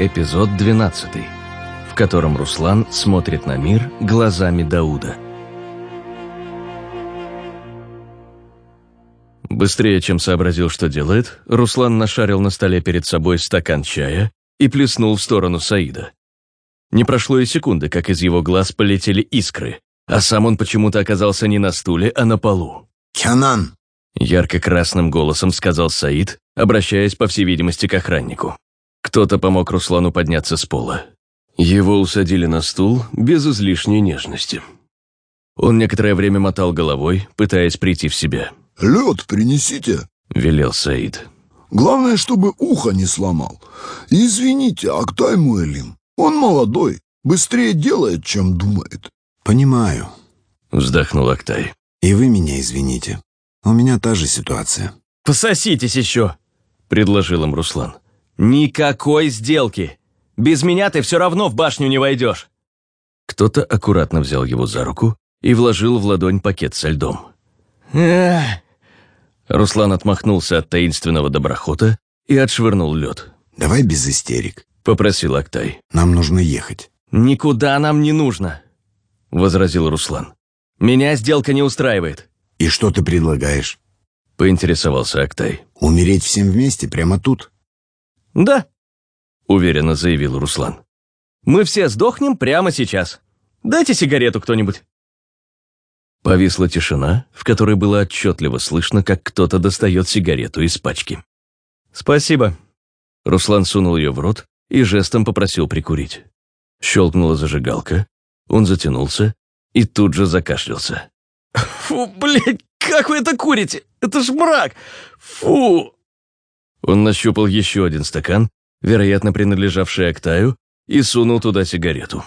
Эпизод 12, в котором Руслан смотрит на мир глазами Дауда. Быстрее, чем сообразил, что делает, Руслан нашарил на столе перед собой стакан чая и плеснул в сторону Саида. Не прошло и секунды, как из его глаз полетели искры, а сам он почему-то оказался не на стуле, а на полу. «Кянан!» Ярко-красным голосом сказал Саид, обращаясь, по всей видимости, к охраннику. Кто-то помог Руслану подняться с пола. Его усадили на стул без излишней нежности. Он некоторое время мотал головой, пытаясь прийти в себя. «Лед принесите!» – велел Саид. «Главное, чтобы ухо не сломал. Извините, Актай Муэлим, он молодой, быстрее делает, чем думает». «Понимаю», – вздохнул Актай. «И вы меня извините. У меня та же ситуация». «Пососитесь еще!» – предложил им Руслан. «Никакой сделки! Без меня ты все равно в башню не войдешь!» Кто-то аккуратно взял его за руку и вложил в ладонь пакет со льдом. «Эх!» Руслан отмахнулся от таинственного доброхота и отшвырнул лед. «Давай без истерик», — попросил Актай. «Нам нужно ехать». «Никуда нам не нужно», — возразил Руслан. «Меня сделка не устраивает». «И что ты предлагаешь?» — поинтересовался Актай. «Умереть всем вместе прямо тут?» «Да», — уверенно заявил Руслан. «Мы все сдохнем прямо сейчас. Дайте сигарету кто-нибудь». Повисла тишина, в которой было отчетливо слышно, как кто-то достает сигарету из пачки. «Спасибо». Руслан сунул ее в рот и жестом попросил прикурить. Щелкнула зажигалка, он затянулся и тут же закашлялся. «Фу, блядь, как вы это курите? Это ж мрак! Фу!» Он нащупал еще один стакан, вероятно, принадлежавший Актаю, и сунул туда сигарету.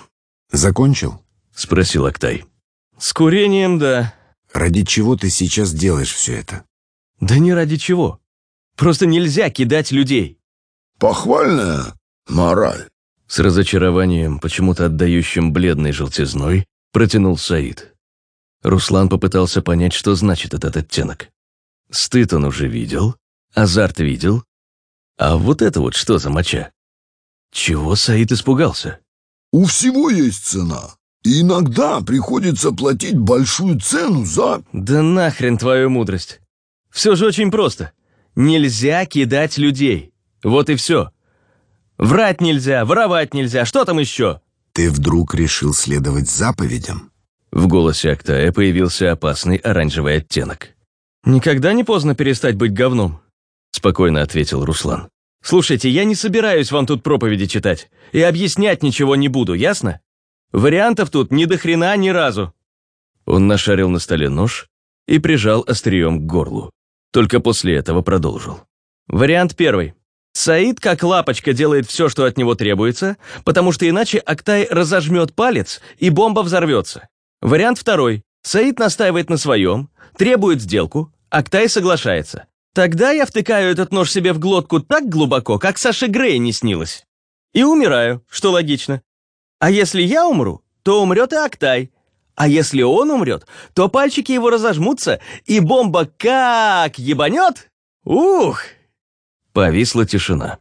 «Закончил?» — спросил Актай. «С курением, да». «Ради чего ты сейчас делаешь все это?» «Да не ради чего. Просто нельзя кидать людей». «Похвальная мораль». С разочарованием, почему-то отдающим бледной желтизной, протянул Саид. Руслан попытался понять, что значит этот оттенок. Стыд он уже видел, азарт видел. А вот это вот что за моча? Чего Саид испугался? «У всего есть цена. И иногда приходится платить большую цену за...» «Да нахрен твою мудрость. Все же очень просто. Нельзя кидать людей. Вот и все. Врать нельзя, воровать нельзя, что там еще?» «Ты вдруг решил следовать заповедям?» В голосе Актая появился опасный оранжевый оттенок. «Никогда не поздно перестать быть говном», — спокойно ответил Руслан. «Слушайте, я не собираюсь вам тут проповеди читать и объяснять ничего не буду, ясно? Вариантов тут ни до хрена ни разу». Он нашарил на столе нож и прижал острием к горлу. Только после этого продолжил. Вариант первый. Саид как лапочка делает все, что от него требуется, потому что иначе Актай разожмет палец, и бомба взорвется. Вариант второй. Саид настаивает на своем, требует сделку, Актай соглашается. Тогда я втыкаю этот нож себе в глотку так глубоко, как Саше Грей не снилось. И умираю, что логично. А если я умру, то умрет и Актай. А если он умрет, то пальчики его разожмутся, и бомба как ебанет? Ух! Повисла тишина.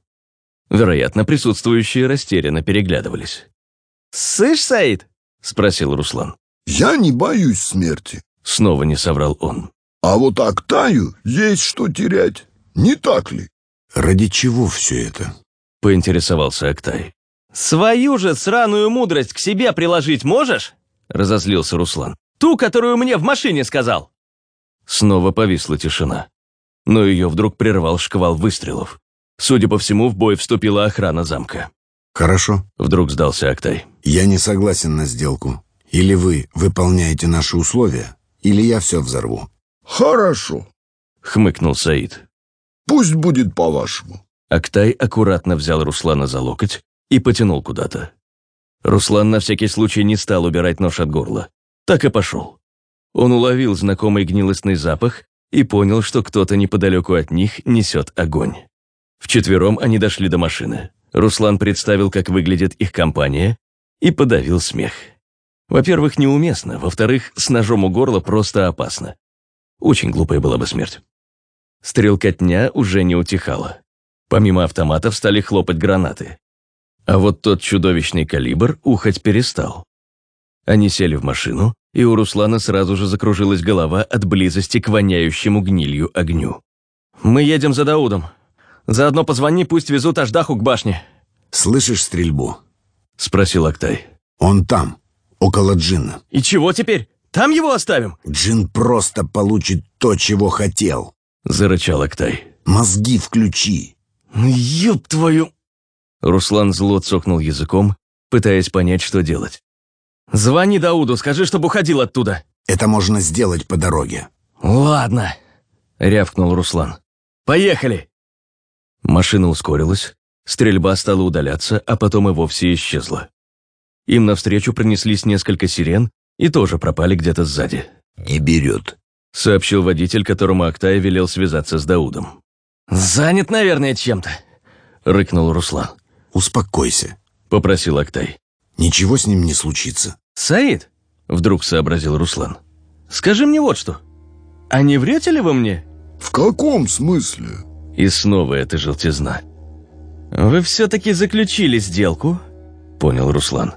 Вероятно, присутствующие растерянно переглядывались. «Сышь, Саид?» — спросил Руслан. «Я не боюсь смерти». Снова не соврал он. «А вот Актаю есть что терять, не так ли?» «Ради чего все это?» — поинтересовался Актай. «Свою же сраную мудрость к себе приложить можешь?» — разозлился Руслан. «Ту, которую мне в машине сказал!» Снова повисла тишина. Но ее вдруг прервал шквал выстрелов. Судя по всему, в бой вступила охрана замка. «Хорошо», — вдруг сдался Актай. «Я не согласен на сделку. Или вы выполняете наши условия, или я все взорву». «Хорошо», — хмыкнул Саид. «Пусть будет по-вашему». Актай аккуратно взял Руслана за локоть и потянул куда-то. Руслан на всякий случай не стал убирать нож от горла. Так и пошел. Он уловил знакомый гнилостный запах и понял, что кто-то неподалеку от них несет огонь. Вчетвером они дошли до машины. Руслан представил, как выглядит их компания, и подавил смех. Во-первых, неуместно, во-вторых, с ножом у горла просто опасно. Очень глупая была бы смерть. Стрелкотня уже не утихала. Помимо автоматов стали хлопать гранаты. А вот тот чудовищный калибр ухать перестал. Они сели в машину, и у Руслана сразу же закружилась голова от близости к воняющему гнилью огню. «Мы едем за Даудом. Заодно позвони, пусть везут Аждаху к башне». «Слышишь стрельбу?» — спросил Актай. «Он там, около Джинна». «И чего теперь? Там его оставим?» «Джин просто получит то, чего хотел», — зарычал Актай. «Мозги включи». «Ну, ёб твою...» Руслан зло цокнул языком, пытаясь понять, что делать. «Звони Дауду, скажи, чтобы уходил оттуда». «Это можно сделать по дороге». «Ладно», — рявкнул Руслан. «Поехали!» Машина ускорилась, стрельба стала удаляться, а потом и вовсе исчезла. Им навстречу пронеслись несколько сирен и тоже пропали где-то сзади. «Не берет», — сообщил водитель, которому Актай велел связаться с Даудом. «Занят, наверное, чем-то», — рыкнул Руслан. «Успокойся», — попросил Актай. «Ничего с ним не случится». «Саид», — вдруг сообразил Руслан, — «скажи мне вот что. А не врете ли вы мне?» «В каком смысле?» И снова эта желтизна. «Вы все-таки заключили сделку», — понял Руслан.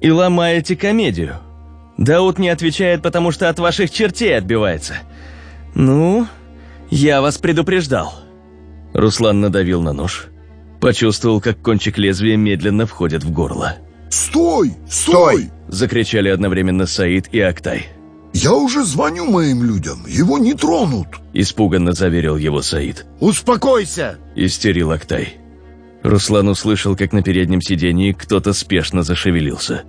«И ломаете комедию. Дауд не отвечает, потому что от ваших чертей отбивается. Ну, я вас предупреждал». Руслан надавил на нож, почувствовал, как кончик лезвия медленно входит в горло. «Стой! Стой!» – закричали одновременно Саид и Актай. «Я уже звоню моим людям, его не тронут!» – испуганно заверил его Саид. «Успокойся!» – истерил Актай. Руслан услышал, как на переднем сидении кто-то спешно зашевелился.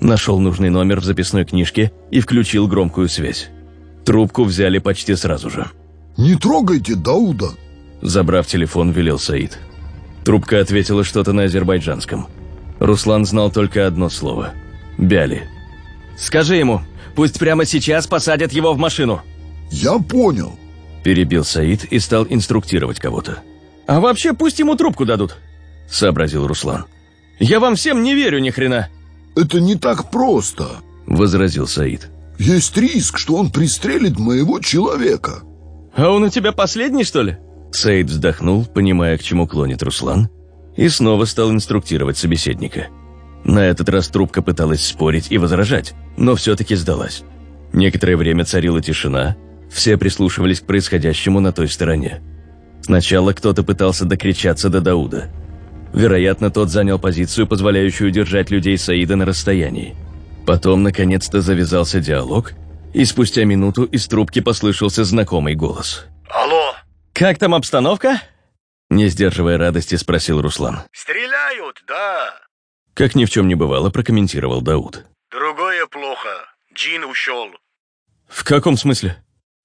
Нашел нужный номер в записной книжке и включил громкую связь. Трубку взяли почти сразу же. «Не трогайте Дауда!» Забрав телефон, велел Саид. Трубка ответила что-то на азербайджанском. Руслан знал только одно слово – «Бяли». «Скажи ему, пусть прямо сейчас посадят его в машину». «Я понял», – перебил Саид и стал инструктировать кого-то. «А вообще пусть ему трубку дадут», – сообразил Руслан. «Я вам всем не верю ни хрена». «Это не так просто», – возразил Саид. «Есть риск, что он пристрелит моего человека». «А он у тебя последний, что ли?» Саид вздохнул, понимая, к чему клонит Руслан, и снова стал инструктировать собеседника. На этот раз трубка пыталась спорить и возражать, но все-таки сдалась. Некоторое время царила тишина, все прислушивались к происходящему на той стороне. Сначала кто-то пытался докричаться до Дауда. Вероятно, тот занял позицию, позволяющую держать людей Саида на расстоянии. Потом, наконец-то, завязался диалог, и спустя минуту из трубки послышался знакомый голос. «Алло!» «Как там обстановка?» Не сдерживая радости, спросил Руслан. «Стреляют, да!» Как ни в чем не бывало, прокомментировал Дауд. «Другое плохо. Джин ушел». «В каком смысле?»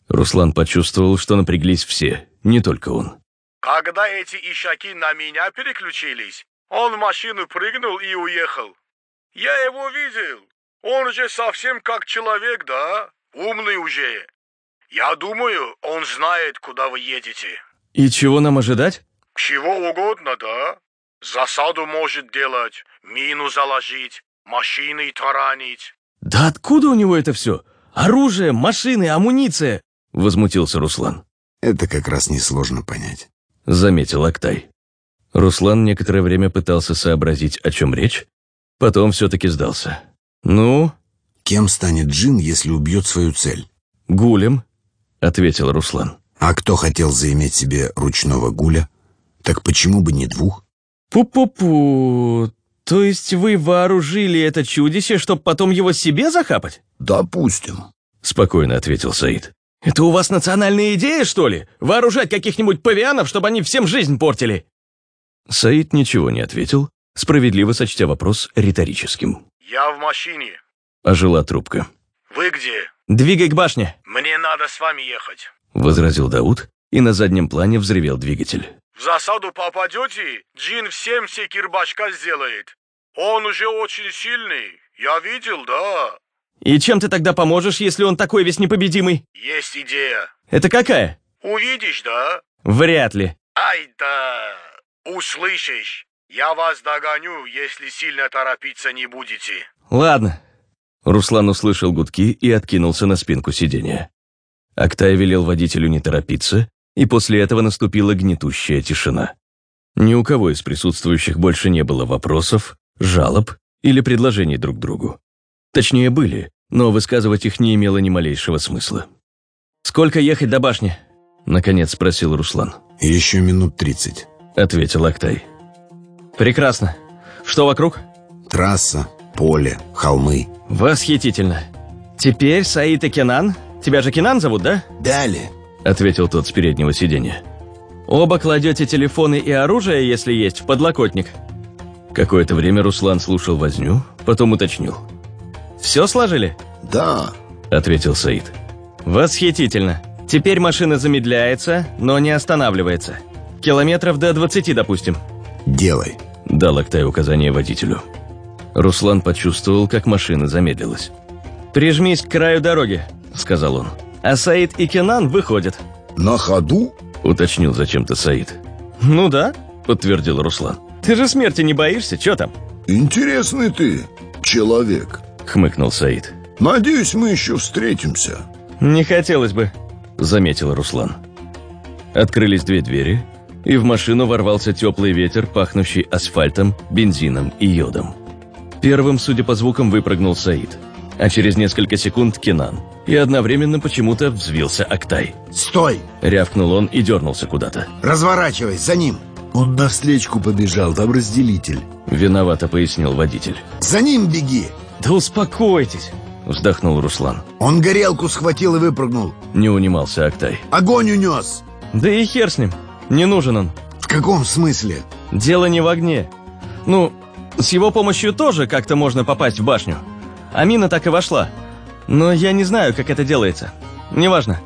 Руслан почувствовал, что напряглись все, не только он. «Когда эти ишаки на меня переключились, он в машину прыгнул и уехал. Я его видел. Он же совсем как человек, да? Умный уже. Я думаю, он знает, куда вы едете». «И чего нам ожидать?» «Чего угодно, да? Засаду может делать, мину заложить, машины таранить». «Да откуда у него это все? Оружие, машины, амуниция!» — возмутился Руслан. «Это как раз несложно понять», — заметил Актай. Руслан некоторое время пытался сообразить, о чем речь, потом все-таки сдался. «Ну?» «Кем станет Джин, если убьет свою цель?» «Гулем», — ответил Руслан. «А кто хотел заиметь себе ручного гуля? Так почему бы не двух?» «Пу-пу-пу, то есть вы вооружили это чудище, чтобы потом его себе захапать?» «Допустим», — спокойно ответил Саид. «Это у вас национальная идея, что ли? Вооружать каких-нибудь павианов, чтобы они всем жизнь портили?» Саид ничего не ответил, справедливо сочтя вопрос риторическим. «Я в машине. Ожила трубка. Вы где?» «Двигай к башне», «Мне надо с вами ехать». — возразил Дауд, и на заднем плане взревел двигатель. В засаду попадете, Джин всем все кирбачка сделает. Он уже очень сильный. Я видел, да. «И чем ты тогда поможешь, если он такой весь непобедимый?» Есть идея. «Это какая?» Увидишь, да? «Вряд ли». Ай да. Услышишь. Я вас догоню, если сильно торопиться не будете. «Ладно». Руслан услышал гудки и откинулся на спинку сиденья. Актай велел водителю не торопиться, и после этого наступила гнетущая тишина. Ни у кого из присутствующих больше не было вопросов, жалоб или предложений друг другу. Точнее, были, но высказывать их не имело ни малейшего смысла. «Сколько ехать до башни?» — наконец спросил Руслан. Еще минут тридцать. — ответил Актай. «Прекрасно. Что вокруг?» Трасса, поле, холмы. «Восхитительно. Теперь Саид и Кенан. Тебя же Кенан зовут, да?» Далее. — ответил тот с переднего сиденья. «Оба кладете телефоны и оружие, если есть, в подлокотник». Какое-то время Руслан слушал возню, потом уточнил. «Все сложили?» Да, — ответил Саид. «Восхитительно. Теперь машина замедляется, но не останавливается. Километров до 20, допустим». Делай. — дал Актай указание водителю. Руслан почувствовал, как машина замедлилась. «Прижмись к краю дороги», — сказал он. «А Саид и Кенан выходят», на ходу? — уточнил зачем-то Саид. «Ну да», — подтвердил Руслан. «Ты же смерти не боишься, чё там?» Интересный ты человек. — хмыкнул Саид. Надеюсь, мы еще встретимся. «Не хотелось бы», — заметил Руслан. Открылись две двери, и в машину ворвался теплый ветер, пахнущий асфальтом, бензином и йодом. Первым, судя по звукам, выпрыгнул Саид, а через несколько секунд Кенан, и одновременно почему-то взвился Актай. Стой! Рявкнул он и дернулся куда-то. Разворачивай, за ним! Он навстречку побежал, там разделитель. Виновато пояснил водитель. За ним беги! «Да успокойтесь!» – вздохнул Руслан. Он горелку схватил и выпрыгнул. Не унимался Актай. Огонь унес! «Да и хер с ним. Не нужен он. В каком смысле? Дело не в огне. Ну, с его помощью тоже как-то можно попасть в башню. Амина так и вошла. Но я не знаю, как это делается. Неважно.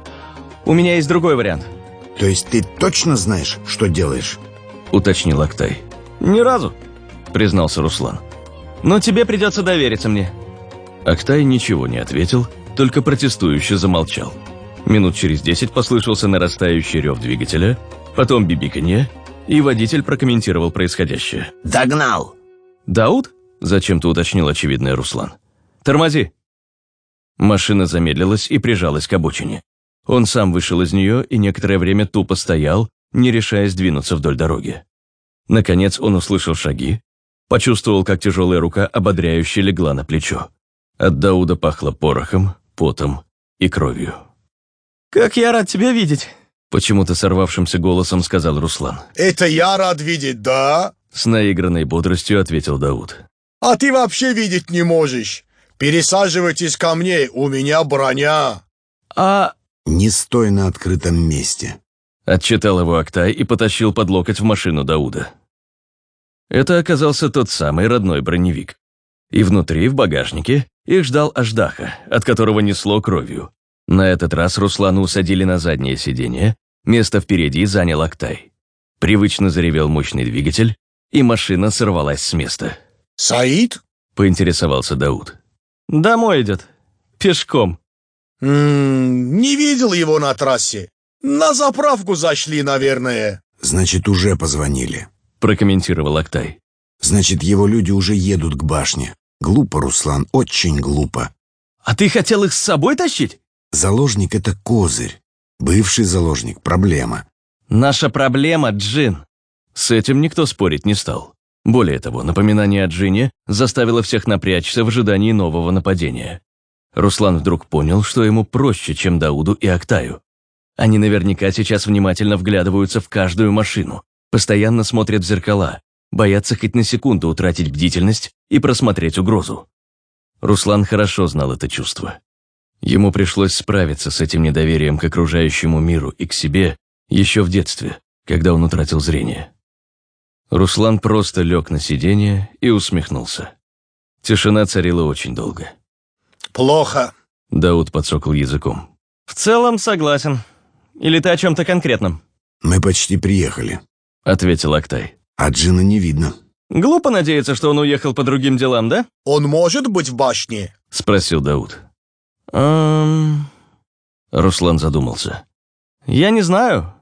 У меня есть другой вариант. То есть ты точно знаешь, что делаешь? Уточнил Актай. Ни разу, признался Руслан. Но тебе придется довериться мне. Актай ничего не ответил, только протестующе замолчал. Минут через десять послышался нарастающий рев двигателя, потом бибиканье, и водитель прокомментировал происходящее. Догнал! «Дауд?» – зачем-то уточнил очевидный Руслан. «Тормози!» Машина замедлилась и прижалась к обочине. Он сам вышел из нее и некоторое время тупо стоял, не решаясь двинуться вдоль дороги. Наконец он услышал шаги, почувствовал, как тяжелая рука ободряюще легла на плечо. От Дауда пахло порохом, потом и кровью. «Как я рад тебя видеть!» Почему-то сорвавшимся голосом сказал Руслан. Это я рад видеть, да? С наигранной бодростью ответил Дауд. А ты вообще видеть не можешь. Пересаживайтесь ко мне, у меня броня. «А...» Не стой на открытом месте. Отчитал его Актай и потащил под локоть в машину Дауда. Это оказался тот самый родной броневик. И внутри, в багажнике, их ждал Аждаха, от которого несло кровью. На этот раз Руслану усадили на заднее сиденье, место впереди занял Актай. Привычно заревел мощный двигатель, и машина сорвалась с места. Саид? Поинтересовался Дауд. «Домой идет. Пешком». М -м, не видел его на трассе. На заправку зашли, наверное. Значит, уже позвонили. Прокомментировал Актай. Значит, его люди уже едут к башне. Глупо, Руслан, очень глупо. «А ты хотел их с собой тащить?» Заложник — это козырь. Бывший заложник — проблема. «Наша проблема, Джин». С этим никто спорить не стал. Более того, напоминание о Джине заставило всех напрячься в ожидании нового нападения. Руслан вдруг понял, что ему проще, чем Дауду и Актаю. Они наверняка сейчас внимательно вглядываются в каждую машину, постоянно смотрят в зеркала, боятся хоть на секунду утратить бдительность и просмотреть угрозу. Руслан хорошо знал это чувство. Ему пришлось справиться с этим недоверием к окружающему миру и к себе еще в детстве, когда он утратил зрение. Руслан просто лег на сиденье и усмехнулся. Тишина царила очень долго. Плохо. Дауд подсокал языком. «В целом согласен. Или ты о чем-то конкретном?» Мы почти приехали. Ответил Актай. А Джина не видно. «Глупо надеяться, что он уехал по другим делам, да?» Он может быть в башне? Спросил Дауд. «Эм...» Руслан задумался. «Я не знаю,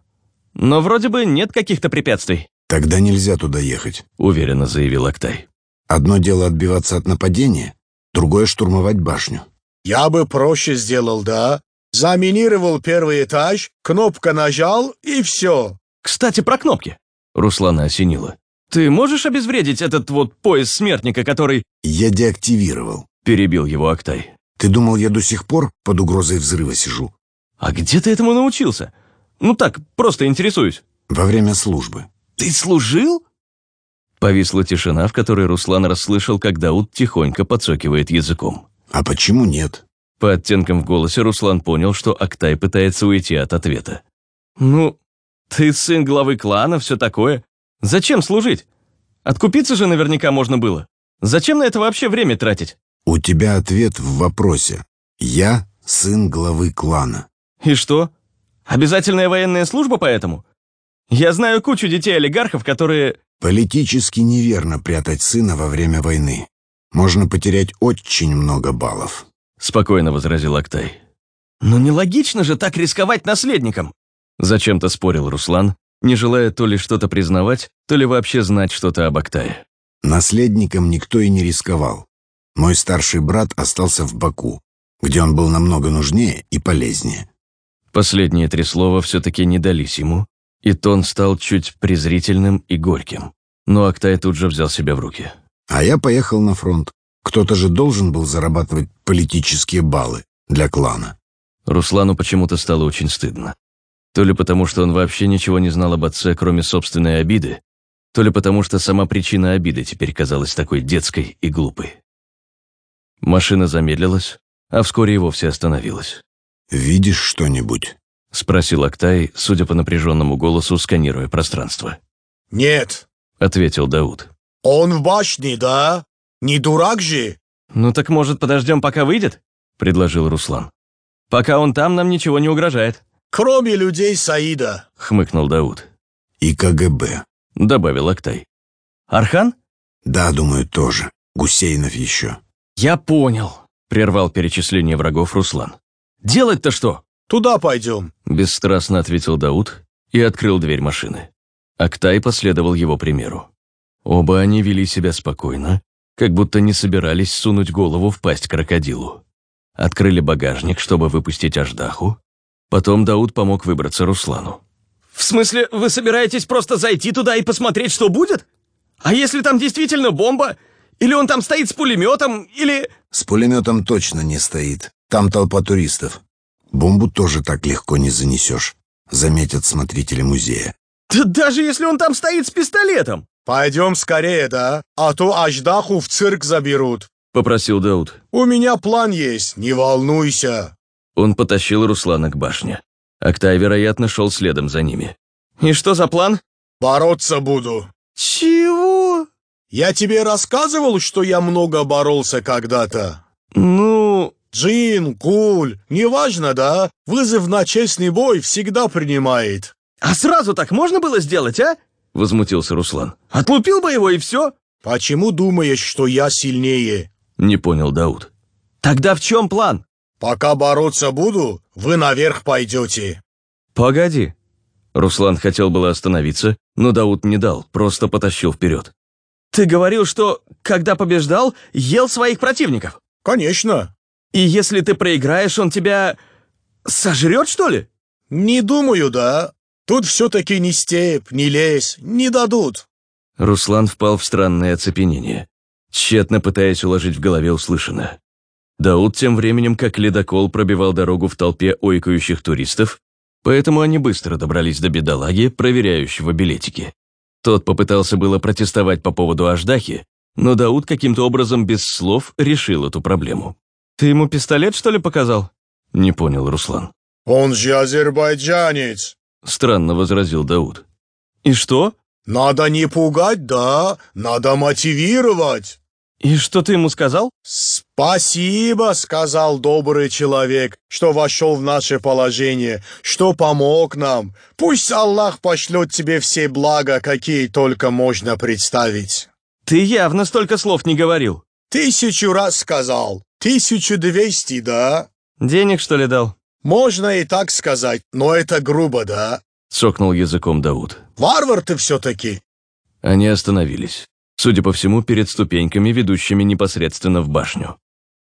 но вроде бы нет каких-то препятствий», Тогда нельзя туда ехать. уверенно заявил Актай. Одно дело отбиваться от нападения, другое — штурмовать башню. Я бы проще сделал, да? Заминировал первый этаж, кнопка нажал и все. «Кстати, про кнопки!» Руслана осенило. «Ты можешь обезвредить этот вот пояс смертника, который...» Я деактивировал. Перебил его Актай. Ты думал, я до сих пор под угрозой взрыва сижу? «А где ты этому научился? Ну так, просто интересуюсь». Во время службы. «Ты служил?» Повисла тишина, в которой Руслан расслышал, как Дауд тихонько подсокивает языком. А почему нет? По оттенкам в голосе Руслан понял, что Актай пытается уйти от ответа. «Ну, ты сын главы клана, все такое. Зачем служить? Откупиться же наверняка можно было. Зачем на это вообще время тратить?» У тебя ответ в вопросе. Я сын главы клана. «И что? Обязательная военная служба поэтому? Я знаю кучу детей-олигархов, которые...» Политически неверно прятать сына во время войны. Можно потерять очень много баллов. Спокойно возразил Актай. «Но нелогично же так рисковать наследником!» Зачем-то спорил Руслан, не желая то ли что-то признавать, то ли вообще знать что-то об Актае. Наследником никто и не рисковал. Мой старший брат остался в Баку, где он был намного нужнее и полезнее. Последние три слова все-таки не дались ему, и тон стал чуть презрительным и горьким. Но Актай тут же взял себя в руки. А я поехал на фронт. Кто-то же должен был зарабатывать политические баллы для клана. Руслану почему-то стало очень стыдно. То ли потому, что он вообще ничего не знал об отце, кроме собственной обиды, то ли потому, что сама причина обиды теперь казалась такой детской и глупой. Машина замедлилась, а вскоре и вовсе остановилась. «Видишь что-нибудь?» — спросил Актай, судя по напряженному голосу, сканируя пространство. Нет. — ответил Дауд. Он в башне, да? Не дурак же? «Ну так, может, подождем, пока выйдет?» — предложил Руслан. «Пока он там, нам ничего не угрожает», Кроме людей Саида. — хмыкнул Дауд. «И КГБ». Добавил Актай. «Архан?» «Да, думаю, тоже. Гусейнов еще». «Я понял», — прервал перечисление врагов Руслан. «Делать-то что?» Туда пойдем. Бесстрастно ответил Дауд и открыл дверь машины. Актай последовал его примеру. Оба они вели себя спокойно, как будто не собирались сунуть голову в пасть крокодилу. Открыли багажник, чтобы выпустить Аждаху. Потом Дауд помог выбраться Руслану. «В смысле, вы собираетесь просто зайти туда и посмотреть, что будет? А если там действительно бомба? Или он там стоит с пулеметом? Или...» «С пулеметом точно не стоит. Там толпа туристов. Бомбу тоже так легко не занесешь», — заметят смотрители музея. «Да даже если он там стоит с пистолетом!» Пойдем скорее, да? А то Аждаху в цирк заберут. — попросил Дауд. У меня план есть, не волнуйся. Он потащил Руслана к башне. Актай, вероятно, шел следом за ними. «И что за план?» Бороться буду. «Чего?» Я тебе рассказывал, что я много боролся когда-то? «Ну...» Джин, Куль, неважно, да? Вызов на честный бой всегда принимает. «А сразу так можно было сделать, а?» Возмутился Руслан. «Отлупил бы его и все!» Почему думаешь, что я сильнее? Не понял Дауд. «Тогда в чем план?» Пока бороться буду, вы наверх пойдете. «Погоди». Руслан хотел было остановиться, но Дауд не дал, просто потащил вперед. «Ты говорил, что, когда побеждал, ел своих противников. Конечно. И если ты проиграешь, он тебя... сожрет, что ли?» Не думаю, да. Тут все-таки не степь, не лес, не дадут. Руслан впал в странное оцепенение, тщетно пытаясь уложить в голове услышанное. Дауд тем временем, как ледокол, пробивал дорогу в толпе ойкающих туристов, поэтому они быстро добрались до бедолаги, проверяющего билетики. Тот попытался было протестовать по поводу Аждахи, но Дауд каким-то образом без слов решил эту проблему. «Ты ему пистолет, что ли, показал?» — не понял Руслан. Он же азербайджанец. Странно возразил Дауд. «И что? Надо не пугать, да, надо мотивировать. И что ты ему сказал?» «Спасибо», — сказал добрый человек, что вошел в наше положение, что помог нам. Пусть Аллах пошлет тебе все блага, какие только можно представить. «Ты явно столько слов не говорил». Тысячу раз сказал. Тысячу двести, да? «Денег, что ли, дал?» Можно и так сказать, но это грубо, да? Цокнул языком Дауд. Варвар ты все-таки. Они остановились. Судя по всему, перед ступеньками, ведущими непосредственно в башню.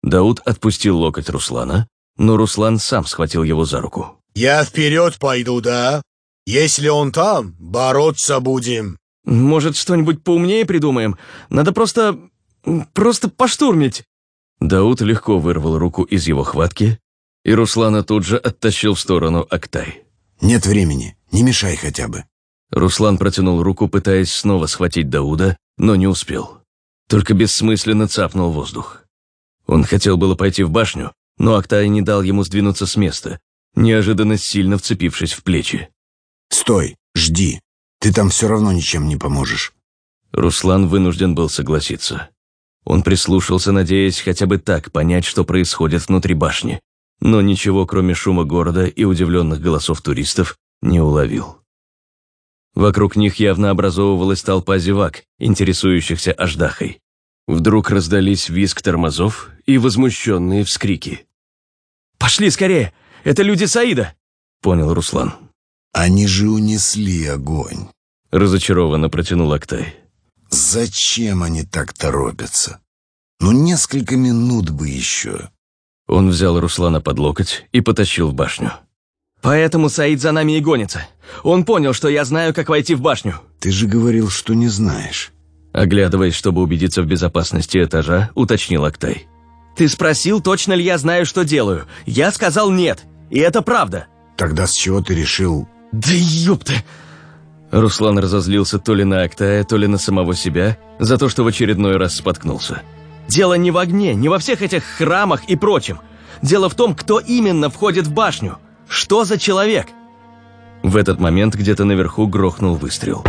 Дауд отпустил локоть Руслана, но Руслан сам схватил его за руку. Я вперед пойду, да? Если он там, бороться будем. Может, что-нибудь поумнее придумаем? Надо просто... просто поштурмить». Дауд легко вырвал руку из его хватки, и Руслана тут же оттащил в сторону Актай. Нет времени, не мешай хотя бы. Руслан протянул руку, пытаясь снова схватить Дауда, но не успел. Только бессмысленно цапнул воздух. Он хотел было пойти в башню, но Актай не дал ему сдвинуться с места, неожиданно сильно вцепившись в плечи. «Стой, жди. Ты там все равно ничем не поможешь». Руслан вынужден был согласиться. Он прислушался, надеясь хотя бы так понять, что происходит внутри башни, но ничего, кроме шума города и удивленных голосов туристов, не уловил. Вокруг них явно образовывалась толпа зевак, интересующихся Аждахой. Вдруг раздались визг тормозов и возмущенные вскрики. «Пошли скорее! Это люди Саида!» — понял Руслан. «Они же унесли огонь!» — разочарованно протянул Актай. «Зачем они так торопятся? Ну, несколько минут бы еще!» Он взял Руслана под локоть и потащил в башню. «Поэтому Саид за нами и гонится. Он понял, что я знаю, как войти в башню». «Ты же говорил, что не знаешь». Оглядываясь, чтобы убедиться в безопасности этажа, уточнил Актай. «Ты спросил, точно ли я знаю, что делаю. Я сказал нет. И это правда». «Тогда с чего ты решил...» «Да ёпта!» Руслан разозлился то ли на Актая, то ли на самого себя за то, что в очередной раз споткнулся. «Дело не в огне, не во всех этих храмах и прочем. Дело в том, кто именно входит в башню. Что за человек?» В этот момент где-то наверху грохнул выстрел.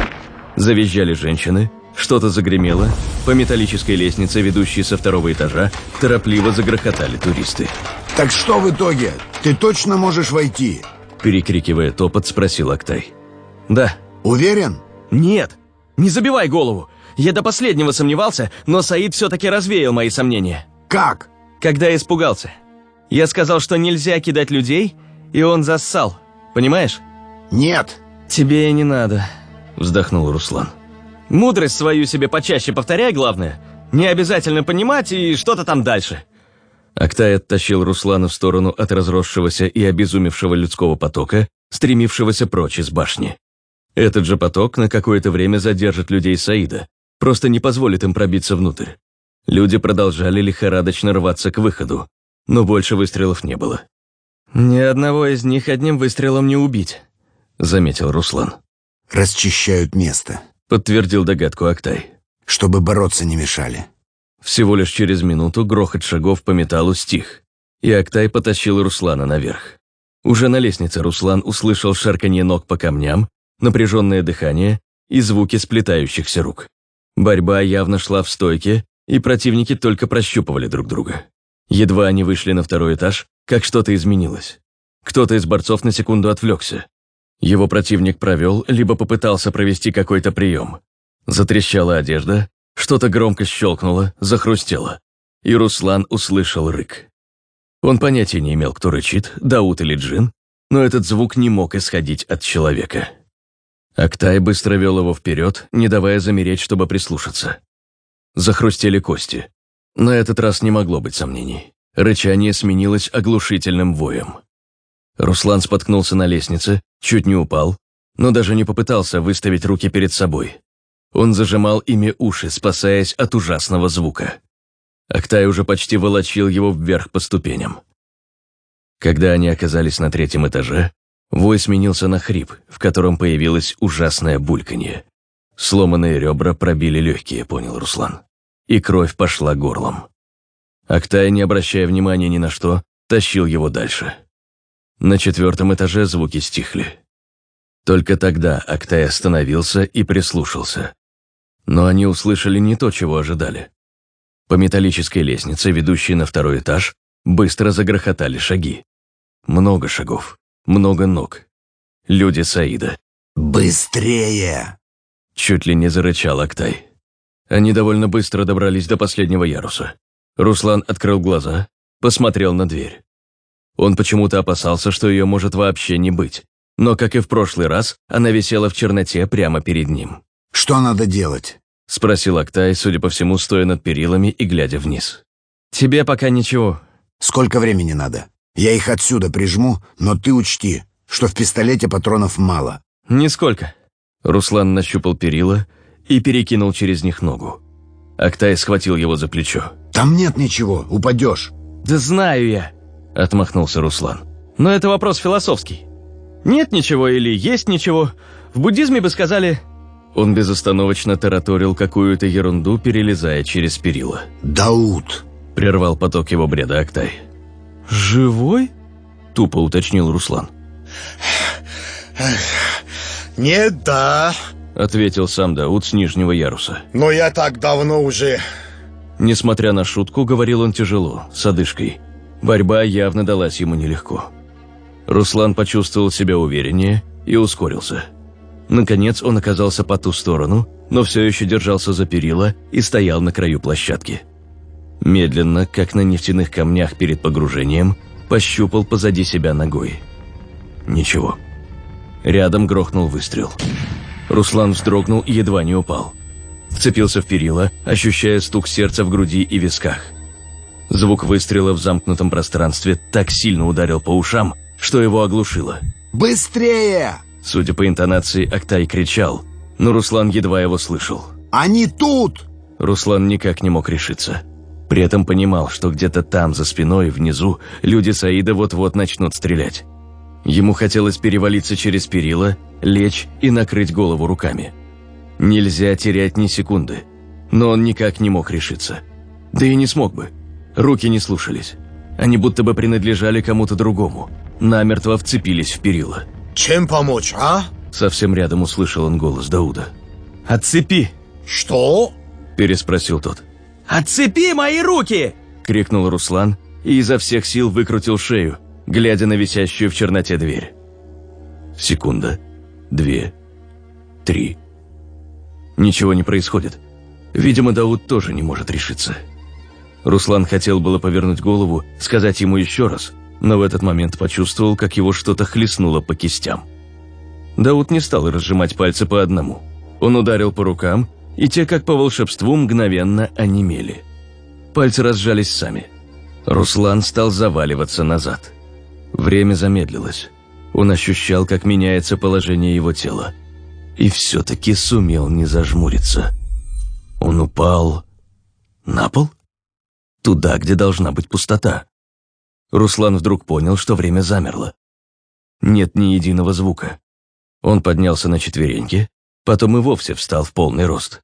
Завизжали женщины, что-то загремело, по металлической лестнице, ведущей со второго этажа, торопливо загрохотали туристы. «Так что в итоге? Ты точно можешь войти?» Перекрикивая топот, спросил Актай. «Да». «Уверен?» «Нет. Не забивай голову. Я до последнего сомневался, но Саид все-таки развеял мои сомнения». «Как?» «Когда я испугался. Я сказал, что нельзя кидать людей, и он зассал. Понимаешь?» «Нет». «Тебе и не надо», — вздохнул Руслан. «Мудрость свою себе почаще повторяй, главное. Не обязательно понимать и что-то там дальше». Актай оттащил Руслана в сторону от разросшегося и обезумевшего людского потока, стремившегося прочь из башни. Этот же поток на какое-то время задержит людей Саида, просто не позволит им пробиться внутрь. Люди продолжали лихорадочно рваться к выходу, но больше выстрелов не было. «Ни одного из них одним выстрелом не убить», — заметил Руслан. «Расчищают место», — подтвердил догадку Актай. «Чтобы бороться не мешали». Всего лишь через минуту грохот шагов по металлу стих, и Актай потащил Руслана наверх. Уже на лестнице Руслан услышал шарканье ног по камням, напряженное дыхание и звуки сплетающихся рук. Борьба явно шла в стойке, и противники только прощупывали друг друга. Едва они вышли на второй этаж, как что-то изменилось. Кто-то из борцов на секунду отвлекся. Его противник провел, либо попытался провести какой-то прием. Затрещала одежда, что-то громко щелкнуло, захрустело. И Руслан услышал рык. Он понятия не имел, кто рычит, Дауд или Джин, но этот звук не мог исходить от человека. Актай быстро вел его вперед, не давая замереть, чтобы прислушаться. Захрустели кости. На этот раз не могло быть сомнений. Рычание сменилось оглушительным воем. Руслан споткнулся на лестнице, чуть не упал, но даже не попытался выставить руки перед собой. Он зажимал ими уши, спасаясь от ужасного звука. Актай уже почти волочил его вверх по ступеням. Когда они оказались на третьем этаже, вой сменился на хрип, в котором появилось ужасное бульканье. Сломанные ребра пробили легкие, понял Руслан. И кровь пошла горлом. Актай, не обращая внимания ни на что, тащил его дальше. На четвертом этаже звуки стихли. Только тогда Актай остановился и прислушался. Но они услышали не то, чего ожидали. По металлической лестнице, ведущей на второй этаж, быстро загрохотали шаги. Много шагов, много ног. Люди Саида. «Быстрее!» Чуть ли не зарычал Актай. Они довольно быстро добрались до последнего яруса. Руслан открыл глаза, посмотрел на дверь. Он почему-то опасался, что ее может вообще не быть. Но, как и в прошлый раз, она висела в черноте прямо перед ним. «Что надо делать?» — спросил Актай, судя по всему, стоя над перилами и глядя вниз. «Тебе пока ничего». «Сколько времени надо? Я их отсюда прижму, но ты учти, что в пистолете патронов мало». Нисколько. Руслан нащупал перила и перекинул через них ногу. Актай схватил его за плечо. Там нет ничего, упадешь. «Да знаю я», — отмахнулся Руслан. «Но это вопрос философский. Нет ничего или есть ничего. В буддизме бы сказали...» Он безостановочно тараторил какую-то ерунду, перелезая через перила. Дауд. Прервал поток его бреда Актай. «Живой?» — тупо уточнил Руслан. Нет, да. Ответил сам Дауд с нижнего яруса. Но я так давно уже... Несмотря на шутку, говорил он тяжело, с одышкой. Борьба явно далась ему нелегко. Руслан почувствовал себя увереннее и ускорился. Наконец он оказался по ту сторону, но все еще держался за перила и стоял на краю площадки. Медленно, как на нефтяных камнях перед погружением, пощупал позади себя ногой. Ничего. Рядом грохнул выстрел. Руслан вздрогнул и едва не упал. Вцепился в перила, ощущая стук сердца в груди и висках. Звук выстрела в замкнутом пространстве так сильно ударил по ушам, что его оглушило. Быстрее! Судя по интонации, Актай кричал, но Руслан едва его слышал. Они тут! Руслан никак не мог решиться. При этом понимал, что где-то там, за спиной, внизу, люди Саида вот-вот начнут стрелять. Ему хотелось перевалиться через перила, лечь и накрыть голову руками. Нельзя терять ни секунды. Но он никак не мог решиться. Да и не смог бы. Руки не слушались. Они будто бы принадлежали кому-то другому. Намертво вцепились в перила. Чем помочь, а? Совсем рядом услышал он голос Дауда. «Отцепи!» Что? переспросил тот. «Отцепи мои руки!» — крикнул Руслан и изо всех сил выкрутил шею, глядя на висящую в черноте дверь. Секунда, две, три. Ничего не происходит. Видимо, Дауд тоже не может решиться. Руслан хотел было повернуть голову, сказать ему еще раз, но в этот момент почувствовал, как его что-то хлестнуло по кистям. Дауд не стал разжимать пальцы по одному. Он ударил по рукам, и те, как по волшебству, мгновенно онемели. Пальцы разжались сами. Руслан стал заваливаться назад. Время замедлилось. Он ощущал, как меняется положение его тела. И все-таки сумел не зажмуриться. Он упал на пол? Туда, где должна быть пустота. Руслан вдруг понял, что время замерло. Нет ни единого звука. Он поднялся на четвереньки, потом и вовсе встал в полный рост.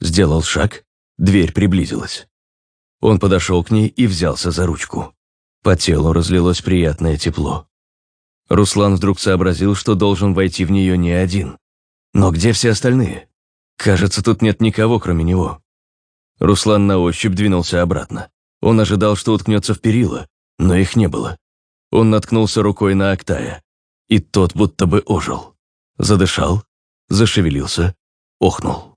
Сделал шаг, дверь приблизилась. Он подошел к ней и взялся за ручку. По телу разлилось приятное тепло. Руслан вдруг сообразил, что должен войти в нее не один. Но где все остальные? Кажется, тут нет никого, кроме него. Руслан на ощупь двинулся обратно. Он ожидал, что уткнется в перила, но их не было. Он наткнулся рукой на Актая, и тот будто бы ожил. Задышал, зашевелился, охнул.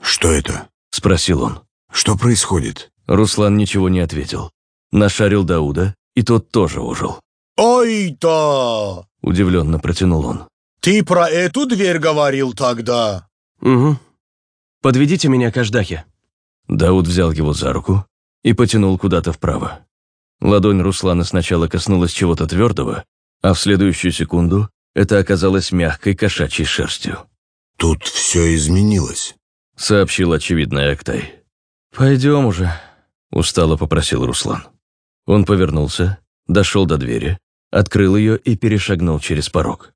Что это? — спросил он. Что происходит? Руслан ничего не ответил. Нашарил Дауда, и тот тоже ожил. Ой-то! Удивленно протянул он. Ты про эту дверь говорил тогда? «Угу. Подведите меня к Аждахе». Дауд взял его за руку и потянул куда-то вправо. Ладонь Руслана сначала коснулась чего-то твердого, а в следующую секунду это оказалось мягкой кошачьей шерстью. Тут все изменилось. Сообщил очевидный Актай. «Пойдем уже», — устало попросил Руслан. Он повернулся, дошел до двери, открыл ее и перешагнул через порог.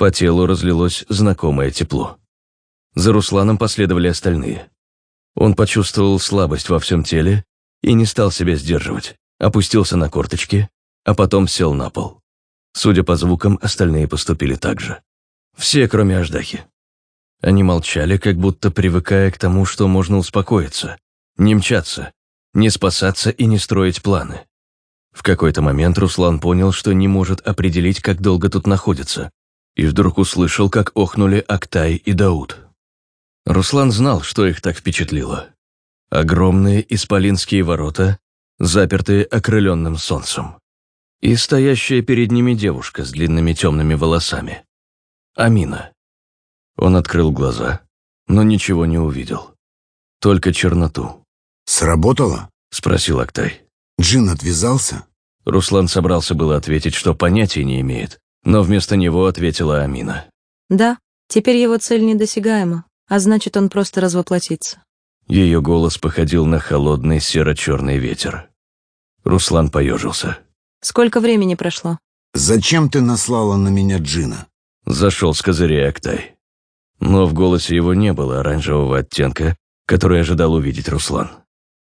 По телу разлилось знакомое тепло. За Русланом последовали остальные. Он почувствовал слабость во всем теле и не стал себя сдерживать, опустился на корточки, а потом сел на пол. Судя по звукам, остальные поступили так же. Все, кроме Аждахи. Они молчали, как будто привыкая к тому, что можно успокоиться, не мчаться, не спасаться и не строить планы. В какой-то момент Руслан понял, что не может определить, как долго тут находится, и вдруг услышал, как охнули Актай и Дауд. Руслан знал, что их так впечатлило. Огромные исполинские ворота, запертые окрыленным солнцем. И стоящая перед ними девушка с длинными темными волосами. Амина. Он открыл глаза, но ничего не увидел. Только черноту. Сработало? Спросил Актай. Джин отвязался? Руслан собрался было ответить, что понятия не имеет, но вместо него ответила Амина. Да, теперь его цель недосягаема, а значит, он просто развоплотится. Ее голос походил на холодный серо-черный ветер. Руслан поежился. Сколько времени прошло? «Зачем ты наслала на меня джина?» Зашел с козырей Актай. Но в голосе его не было оранжевого оттенка, который ожидал увидеть Руслан.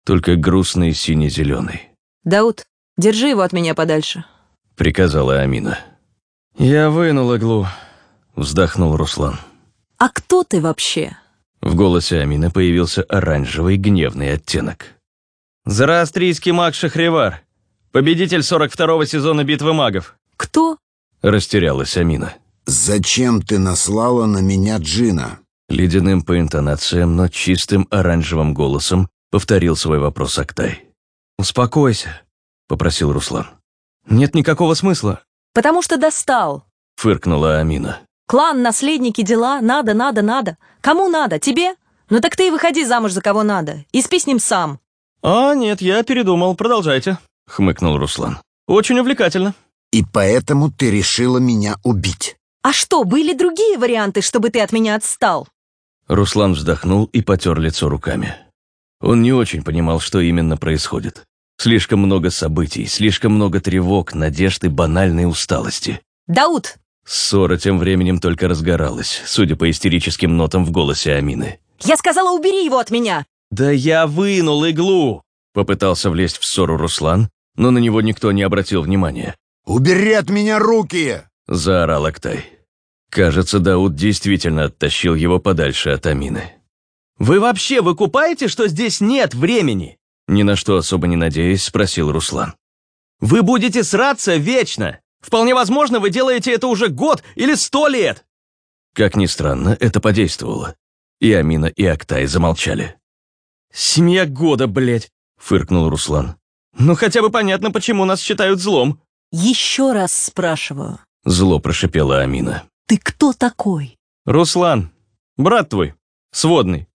Только грустный сине-зеленый. Дауд, держи его от меня подальше. Приказала Амина. «Я вынул иглу», — вздохнул Руслан. А кто ты вообще? В голосе Амины появился оранжевый гневный оттенок. «Зороастрийский маг Шахревар, победитель 42-го сезона Битвы магов», Кто? — растерялась Амина. «Зачем ты наслала на меня джина?» Ледяным по интонациям, но чистым оранжевым голосом повторил свой вопрос Актай. Успокойся, Попросил Руслан. нет никакого смысла. Потому что достал. Фыркнула Амина. Клан, наследники, дела, надо, надо, надо. Кому надо? Тебе? Ну так ты и выходи замуж за кого надо. И спи с ним сам. А, нет, я передумал, продолжайте. Хмыкнул Руслан. Очень увлекательно. «И поэтому ты решила меня убить?» А что, были другие варианты, чтобы ты от меня отстал? Руслан вздохнул и потер лицо руками. Он не очень понимал, что именно происходит. Слишком много событий, слишком много тревог, надежд и банальной усталости. Дауд, Ссора тем временем только разгоралась, судя по истерическим нотам в голосе Амины. я сказала, убери его от меня. «Да я вынул иглу!» Попытался влезть в ссору Руслан, но на него никто не обратил внимания. «Убери от меня руки!» Заорал Актай. Кажется, Дауд действительно оттащил его подальше от Амины. Вы вообще выкупаете, что здесь нет времени? Ни на что особо не надеясь, спросил Руслан. Вы будете сраться вечно. Вполне возможно, вы делаете это уже год или сто лет. Как ни странно, это подействовало. И Амина, и Актай замолчали. Семья года, блядь, Фыркнул Руслан. ну хотя бы понятно, почему нас считают злом. Еще раз спрашиваю. Зло прошипела Амина. Ты кто такой? Руслан, брат твой, сводный,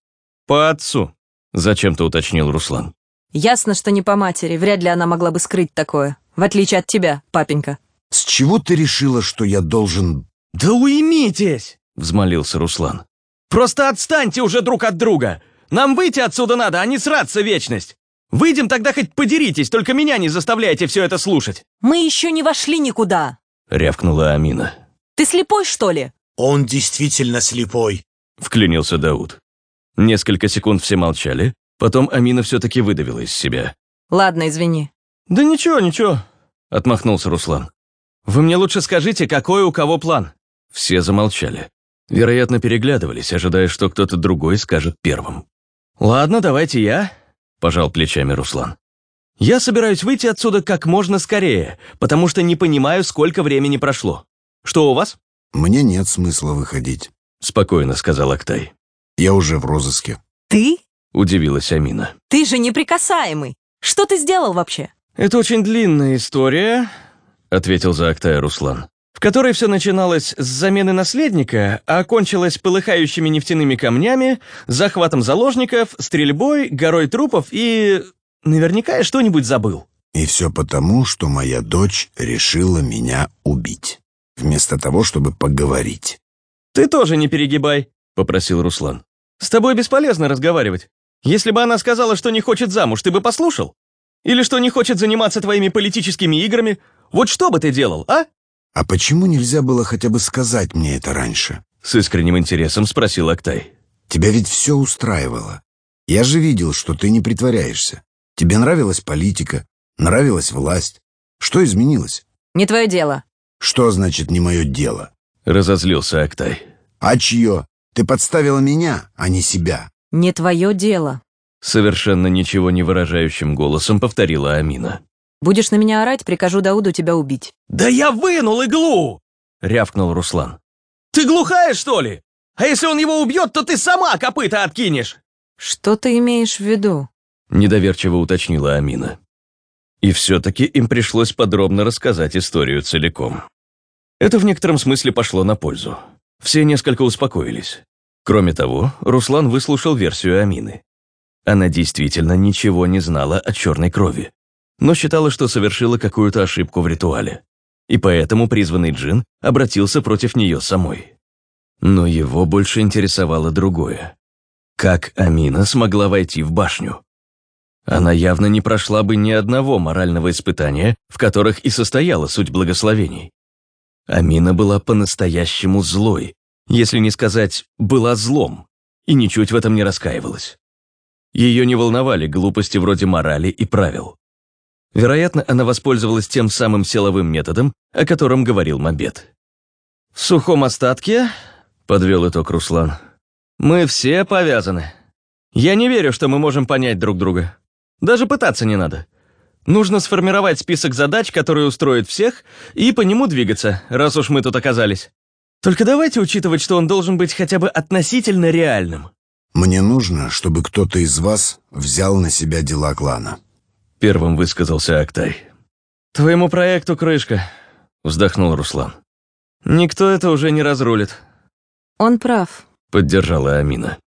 по отцу. Зачем-то уточнил Руслан. Ясно, что не по матери. Вряд ли она могла бы скрыть такое. В отличие от тебя, папенька. «С чего ты решила, что я должен...» Да уймитесь! Взмолился Руслан. Просто отстаньте уже друг от друга. Нам выйти отсюда надо, а не сраться вечность. Выйдем тогда хоть подеритесь, только меня не заставляйте все это слушать. Мы еще не вошли никуда. Рявкнула Амина. Ты слепой, что ли? Он действительно слепой. Вклинился Дауд. Несколько секунд все молчали, потом Амина все-таки выдавила из себя. Ладно, извини. Да ничего, ничего. Отмахнулся Руслан. Вы мне лучше скажите, какой у кого план. Все замолчали. Вероятно, переглядывались, ожидая, что кто-то другой скажет первым. Ладно, давайте я. Пожал плечами Руслан. Я собираюсь выйти отсюда как можно скорее, потому что не понимаю, сколько времени прошло. Что у вас? «Мне нет смысла выходить. Спокойно сказал Актай. Я уже в розыске». Ты? Удивилась Амина. Ты же неприкасаемый. Что ты сделал вообще? Это очень длинная история, Ответил за Актая Руслан. в которой все начиналось с замены наследника, а окончилось полыхающими нефтяными камнями, захватом заложников, стрельбой, горой трупов и... Наверняка я что-нибудь забыл. И все потому, что моя дочь решила меня убить. Вместо того, чтобы поговорить. Ты тоже не перегибай. Попросил Руслан. С тобой бесполезно разговаривать. Если бы она сказала, что не хочет замуж, ты бы послушал? Или что не хочет заниматься твоими политическими играми? Вот что бы ты делал, а? А почему нельзя было хотя бы сказать мне это раньше? С искренним интересом спросил Актай. Тебя ведь все устраивало. Я же видел, что ты не притворяешься. Тебе нравилась политика, нравилась власть. Что изменилось? Не твое дело. Что значит «не мое дело»? Разозлился Актай. А чье? Ты подставила меня, а не себя. Не твое дело. Совершенно ничего не выражающим голосом повторила Амина. Будешь на меня орать, прикажу Дауду тебя убить. Да я вынул иглу! Рявкнул Руслан. Ты глухая, что ли? А если он его убьет, то ты сама копыта откинешь. Что ты имеешь в виду? Недоверчиво уточнила Амина. И все-таки им пришлось подробно рассказать историю целиком. Это в некотором смысле пошло на пользу. Все несколько успокоились. Кроме того, Руслан выслушал версию Амины. Она действительно ничего не знала о черной крови, но считала, что совершила какую-то ошибку в ритуале. И поэтому призванный джин обратился против нее самой. Но его больше интересовало другое. Как Амина смогла войти в башню? Она явно не прошла бы ни одного морального испытания, в которых и состояла суть благословений. Амина была по-настоящему злой, если не сказать «была злом», и ничуть в этом не раскаивалась. Ее не волновали глупости вроде морали и правил. Вероятно, она воспользовалась тем самым силовым методом, о котором говорил Мабет. «В сухом остатке», — подвел итог Руслан, — «мы все повязаны. Я не верю, что мы можем понять друг друга. Даже пытаться не надо. Нужно сформировать список задач, которые устроят всех, и по нему двигаться, раз уж мы тут оказались. Только давайте учитывать, что он должен быть хотя бы относительно реальным. Мне нужно, чтобы кто-то из вас взял на себя дела клана. Первым высказался Актай. Твоему проекту крышка, вздохнул Руслан. Никто это уже не разрулит. Он прав. Поддержала Амина.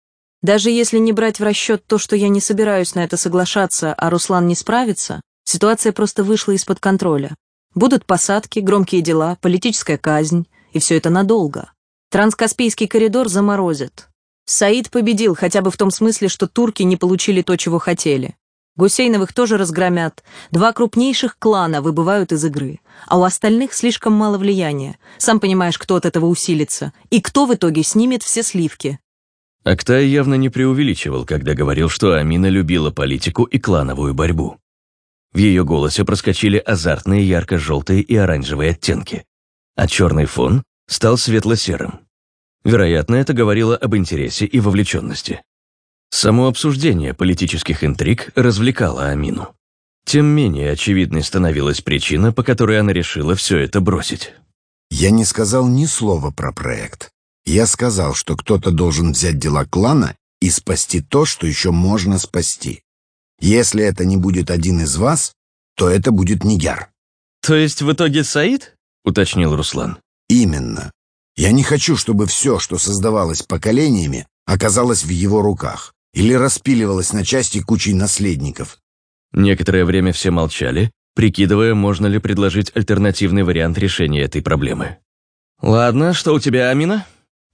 Даже если не брать в расчет то, что я не собираюсь на это соглашаться, а Руслан не справится, ситуация просто вышла из-под контроля. Будут посадки, громкие дела, политическая казнь, и все это надолго. Транскаспийский коридор заморозят. Саид победил хотя бы в том смысле, что турки не получили то, чего хотели. Гусейновых тоже разгромят. Два крупнейших клана выбывают из игры. А у остальных слишком мало влияния. Сам понимаешь, кто от этого усилится. И кто в итоге снимет все сливки. Актай явно не преувеличивал, когда говорил, что Амина любила политику и клановую борьбу. В ее голосе проскочили азартные ярко-желтые и оранжевые оттенки, а черный фон стал светло-серым. Вероятно, это говорило об интересе и вовлеченности. Само обсуждение политических интриг развлекало Амину. Тем менее очевидной становилась причина, по которой она решила все это бросить. Я не сказал ни слова про проект. Я сказал, что кто-то должен взять дела клана и спасти то, что еще можно спасти. Если это не будет один из вас, то это будет Нигяр. То есть в итоге Саид? Уточнил Руслан. Именно. Я не хочу, чтобы все, что создавалось поколениями, оказалось в его руках или распиливалось на части кучей наследников. Некоторое время все молчали, прикидывая, можно ли предложить альтернативный вариант решения этой проблемы. «Ладно, что у тебя, Амина?»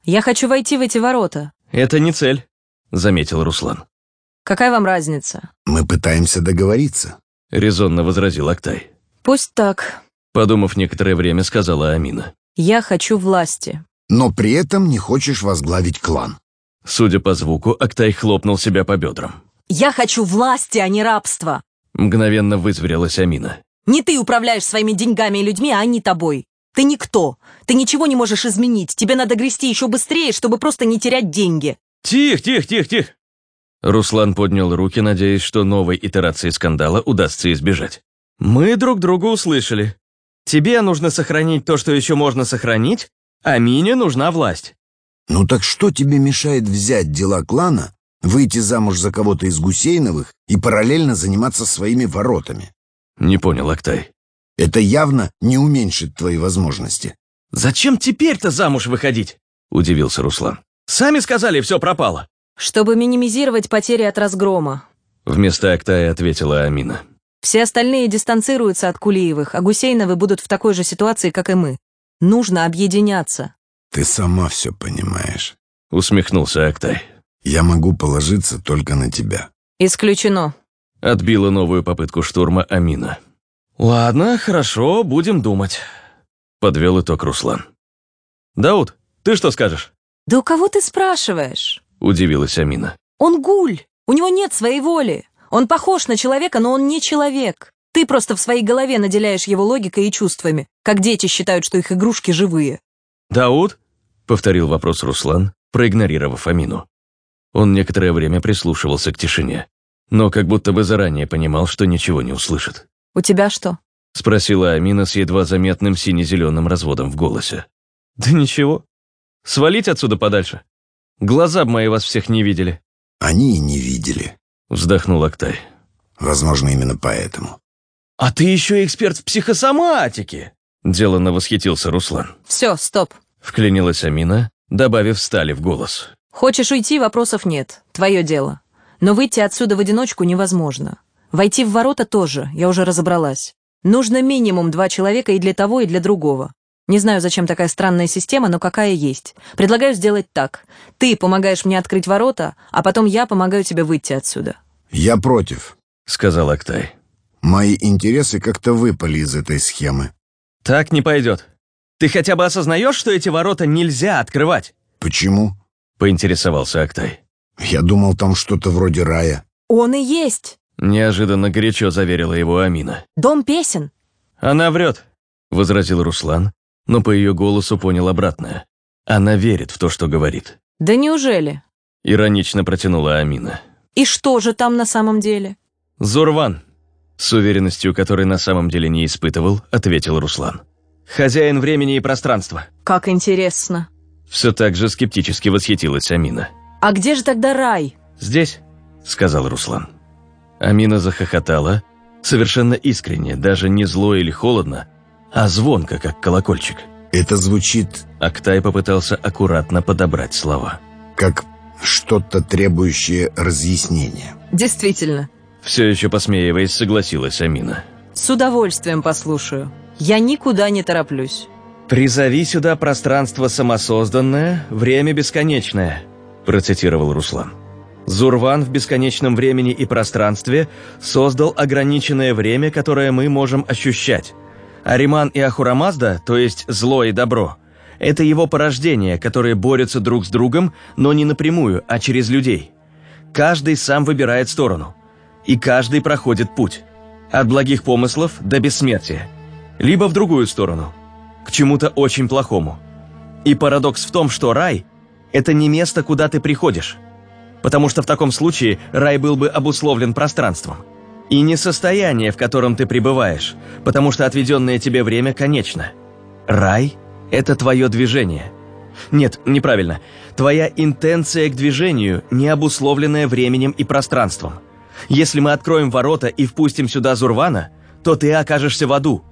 Я хочу войти в эти ворота. Это не цель, заметил Руслан. Какая вам разница? Мы пытаемся договориться, резонно возразил Актай. Пусть так. Подумав некоторое время, сказала Амина. Я хочу власти. Но при этом не хочешь возглавить клан. Судя по звуку, Актай хлопнул себя по бедрам. Я хочу власти, а не рабства. Мгновенно вызверилась Амина. Не ты управляешь своими деньгами и людьми, а они тобой. Ты никто. Ты ничего не можешь изменить. Тебе надо грести еще быстрее, чтобы просто не терять деньги. Тих, тих, тих, тих. Руслан поднял руки, надеясь, что новой итерации скандала удастся избежать. Мы друг друга услышали. Тебе нужно сохранить то, что еще можно сохранить, а Мине нужна власть. Ну так что тебе мешает взять дела клана, выйти замуж за кого-то из Гусейновых и параллельно заниматься своими воротами? Не понял, Актай. Это явно не уменьшит твои возможности. «Зачем теперь-то замуж выходить?» – удивился Руслан. «Сами сказали, все пропало». «Чтобы минимизировать потери от разгрома», – вместо Актая ответила Амина. «Все остальные дистанцируются от Кулиевых, а Гусейновы будут в такой же ситуации, как и мы. Нужно объединяться». «Ты сама все понимаешь», – усмехнулся Актай. «Я могу положиться только на тебя». «Исключено», – отбила новую попытку штурма Амина. «Ладно, хорошо, будем думать», — подвел итог Руслан. «Дауд, ты что скажешь?» «Да у кого ты спрашиваешь?» — удивилась Амина. «Он гуль, у него нет своей воли. Он похож на человека, но он не человек. Ты просто в своей голове наделяешь его логикой и чувствами, как дети считают, что их игрушки живые». «Дауд?» — повторил вопрос Руслан, проигнорировав Амину. Он некоторое время прислушивался к тишине, но как будто бы заранее понимал, что ничего не услышит. «У тебя что?» — спросила Амина с едва заметным сине-зеленым разводом в голосе. «Да ничего. Свалить отсюда подальше. Глаза б мои вас всех не видели». «Они и не видели», — вздохнул Актай. «Возможно, именно поэтому». «А ты еще эксперт в психосоматике!» — деланно восхитился Руслан. «Все, стоп!» — вклинилась Амина, добавив стали в голос. «Хочешь уйти, вопросов нет. Твое дело. Но выйти отсюда в одиночку невозможно. Войти в ворота тоже, я уже разобралась. Нужно минимум два человека и для того, и для другого. Не знаю, зачем такая странная система, но какая есть. Предлагаю сделать так. Ты помогаешь мне открыть ворота, а потом я помогаю тебе выйти отсюда. Я против. Сказал Актай. Мои интересы как-то выпали из этой схемы. Так не пойдет. Ты хотя бы осознаешь, что эти ворота нельзя открывать? Почему? Поинтересовался Актай. Я думал, там что-то вроде рая. Он и есть. Неожиданно горячо заверила его Амина. Дом песен. Она врет. Возразил Руслан, но по ее голосу понял обратное. Она верит в то, что говорит. Да неужели? Иронично протянула Амина. И что же там на самом деле? Зурван. С уверенностью, которой на самом деле не испытывал, ответил Руслан. Хозяин времени и пространства. Как интересно. Все так же скептически восхитилась Амина. А где же тогда рай? Здесь. Сказал Руслан. Амина захохотала, совершенно искренне, даже не зло или холодно, а звонко, как колокольчик. Это звучит Актай попытался аккуратно подобрать слова. как что-то требующее разъяснения. Действительно. Все еще посмеиваясь, согласилась Амина. С удовольствием послушаю. Я никуда не тороплюсь. «Призови сюда пространство самосозданное, время бесконечное», процитировал Руслан. Зурван в бесконечном времени и пространстве создал ограниченное время, которое мы можем ощущать. Ариман и Ахурамазда, то есть зло и добро, это его порождения, которые борются друг с другом, но не напрямую, а через людей. Каждый сам выбирает сторону. И каждый проходит путь. От благих помыслов до бессмертия. Либо в другую сторону. К чему-то очень плохому. И парадокс в том, что рай – это не место, куда ты приходишь. Потому что в таком случае рай был бы обусловлен пространством. И не состояние, в котором ты пребываешь, потому что отведенное тебе время конечно. Рай – это твое движение. Нет, неправильно. Твоя интенция к движению, не обусловленная временем и пространством. Если мы откроем ворота и впустим сюда Зурвана, то ты окажешься в аду,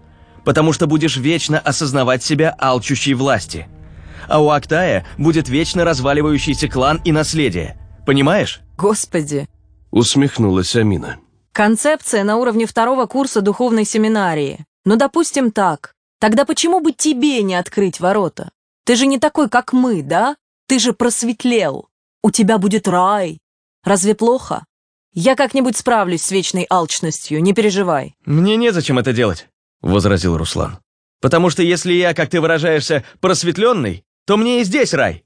потому что будешь вечно осознавать себя алчущей власти. А у Актая будет вечно разваливающийся клан и наследие. Понимаешь? Господи. Усмехнулась Амина. Концепция на уровне второго курса духовной семинарии. Ну, допустим, так. Тогда почему бы тебе не открыть ворота? Ты же не такой, как мы, да? Ты же просветлел. У тебя будет рай. Разве плохо? Я как-нибудь справлюсь с вечной алчностью, не переживай. Мне незачем это делать. Возразил Руслан. Потому что если я, как ты выражаешься, просветленный, то мне и здесь рай.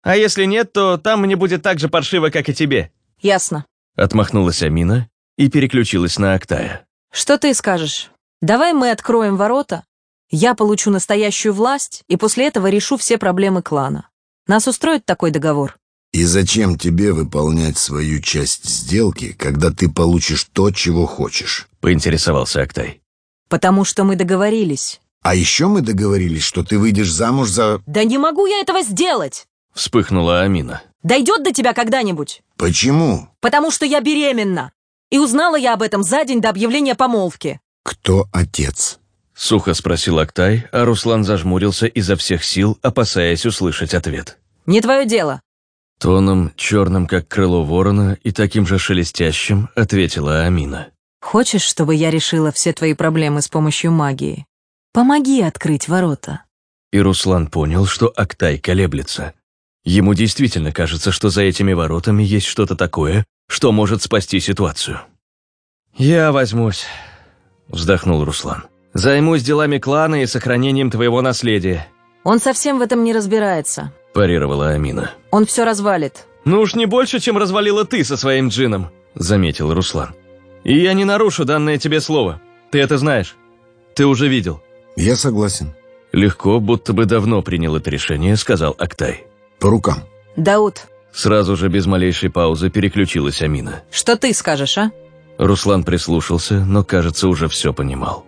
А если нет, то там мне будет так же паршиво, как и тебе. Ясно. Отмахнулась Амина и переключилась на Актая. Что ты скажешь? Давай мы откроем ворота, я получу настоящую власть, и после этого решу все проблемы клана. Нас устроит такой договор? И зачем тебе выполнять свою часть сделки, когда ты получишь то, чего хочешь? Поинтересовался Актай. Потому что мы договорились. А еще мы договорились, что ты выйдешь замуж за... Да не могу я этого сделать! Вспыхнула Амина. Дойдет до тебя когда-нибудь? Почему? Потому что я беременна. И узнала я об этом за день до объявления помолвки. Кто отец? Сухо спросил Актай, а Руслан зажмурился изо всех сил, опасаясь услышать ответ. Не твое дело. Тоном, черным как крыло ворона и таким же шелестящим, ответила Амина. Хочешь, чтобы я решила все твои проблемы с помощью магии? Помоги открыть ворота. И Руслан понял, что Актай колеблется. Ему действительно кажется, что за этими воротами есть что-то такое, что может спасти ситуацию. «Я возьмусь», — вздохнул Руслан. «Займусь делами клана и сохранением твоего наследия». Он совсем в этом не разбирается. Парировала Амина. Он все развалит. «Ну уж не больше, чем развалила ты со своим джином», — заметил Руслан. «И я не нарушу данное тебе слово. Ты это знаешь. Ты уже видел». Я согласен. Легко, будто бы давно принял это решение, сказал Актай. По рукам. Дауд, Сразу же без малейшей паузы переключилась Амина. что ты скажешь, а? Руслан прислушался, но, кажется, уже все понимал.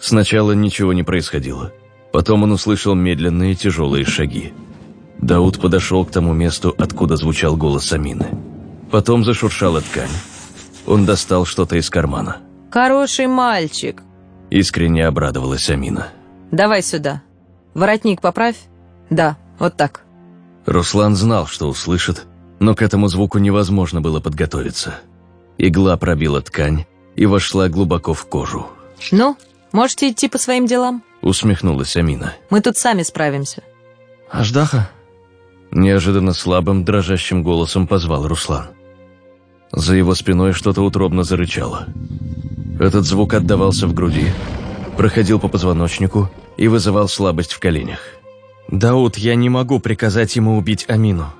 Сначала ничего не происходило. Потом он услышал медленные тяжелые шаги. Дауд подошел к тому месту, откуда звучал голос Амины. Потом зашуршала ткань. Он достал что-то из кармана. Хороший мальчик. Искренне обрадовалась Амина. Давай сюда. Воротник поправь. Да, вот так. Руслан знал, что услышит, но к этому звуку невозможно было подготовиться. Игла пробила ткань и вошла глубоко в кожу. Ну, можете идти по своим делам. Усмехнулась Амина. Мы тут сами справимся. Аждаха? Неожиданно слабым, дрожащим голосом позвал Руслан. За его спиной что-то утробно зарычало. Этот звук отдавался в груди, проходил по позвоночнику и вызывал слабость в коленях. «Дауд, я не могу приказать ему убить Амину»,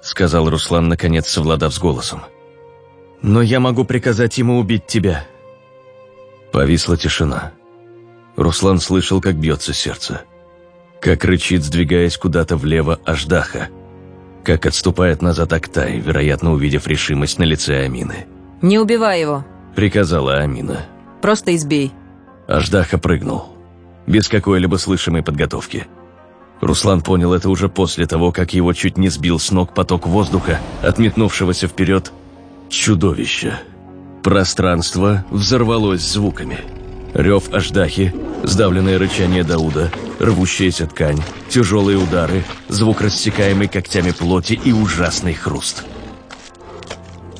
сказал Руслан, наконец совладав с голосом. «Но я могу приказать ему убить тебя». Повисла тишина. Руслан слышал, как бьется сердце. Как рычит, сдвигаясь куда-то влево Аждаха. Как отступает назад Актай, вероятно, увидев решимость на лице Амины. «Не убивай его», — приказала Амина. «Просто избей». Аждаха прыгнул. Без какой-либо слышимой подготовки. Руслан понял это уже после того, как его чуть не сбил с ног поток воздуха, отметнувшегося вперед чудовища. Пространство взорвалось звуками. Рев Аждахи, сдавленное рычание Дауда, рвущаяся ткань, тяжелые удары, звук рассекаемый когтями плоти и ужасный хруст.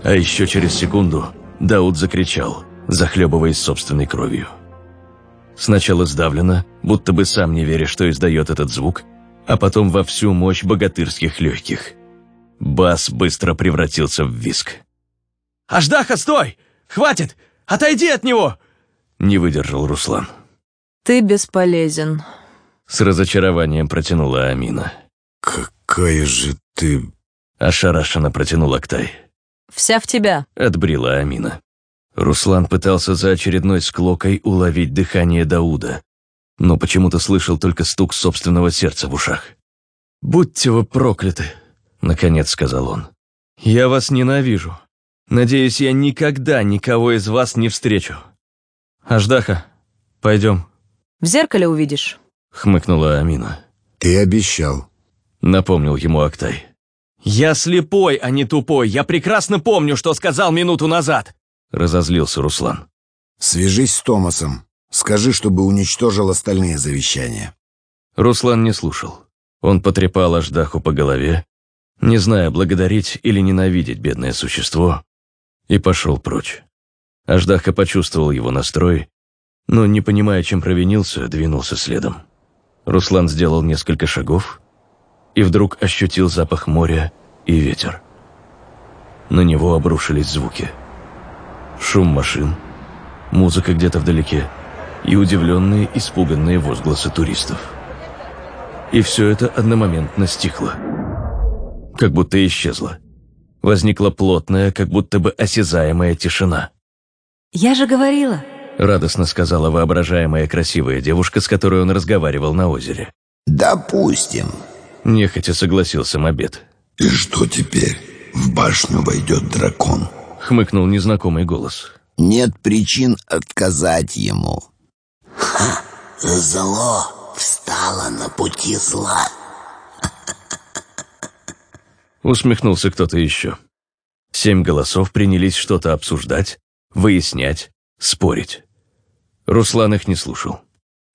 А еще через секунду Дауд закричал, захлебываясь собственной кровью. Сначала сдавленно, будто бы сам не веря, что издает этот звук, а потом во всю мощь богатырских легких. Бас быстро превратился в виск. «Аждаха, стой! Хватит! Отойди от него!» Не выдержал Руслан. «Ты бесполезен», — с разочарованием протянула Амина. «Какая же ты...» — ошарашенно протянула Актай. «Вся в тебя», — отбрила Амина. Руслан пытался за очередной склокой уловить дыхание Дауда, но почему-то слышал только стук собственного сердца в ушах. «Будьте вы прокляты», — наконец сказал он. «Я вас ненавижу. Надеюсь, я никогда никого из вас не встречу. Аждаха, пойдем». «В зеркале увидишь», — хмыкнула Амина. «Ты обещал», — напомнил ему Актай. «Я слепой, а не тупой. Я прекрасно помню, что сказал минуту назад», — разозлился Руслан. «Свяжись с Томасом. Скажи, чтобы уничтожил остальные завещания». Руслан не слушал. Он потрепал Аждаху по голове, не зная, благодарить или ненавидеть бедное существо, и пошел прочь. Аждаха почувствовал его настрой, но, не понимая, чем провинился, двинулся следом. Руслан сделал несколько шагов и вдруг ощутил запах моря и ветер. На него обрушились звуки. Шум машин, музыка где-то вдалеке и удивленные, испуганные возгласы туристов. И все это одномоментно стихло. Как будто исчезло. Возникла плотная, как будто бы осязаемая тишина. «Я же говорила», — радостно сказала воображаемая красивая девушка, с которой он разговаривал на озере. «Допустим», — нехотя согласился Мобед. «И что теперь? В башню войдет дракон?» — хмыкнул незнакомый голос. «Нет причин отказать ему». «Ха! Зло встало на пути зла». Усмехнулся кто-то еще. Семь голосов принялись что-то обсуждать, выяснять, спорить. Руслан их не слушал.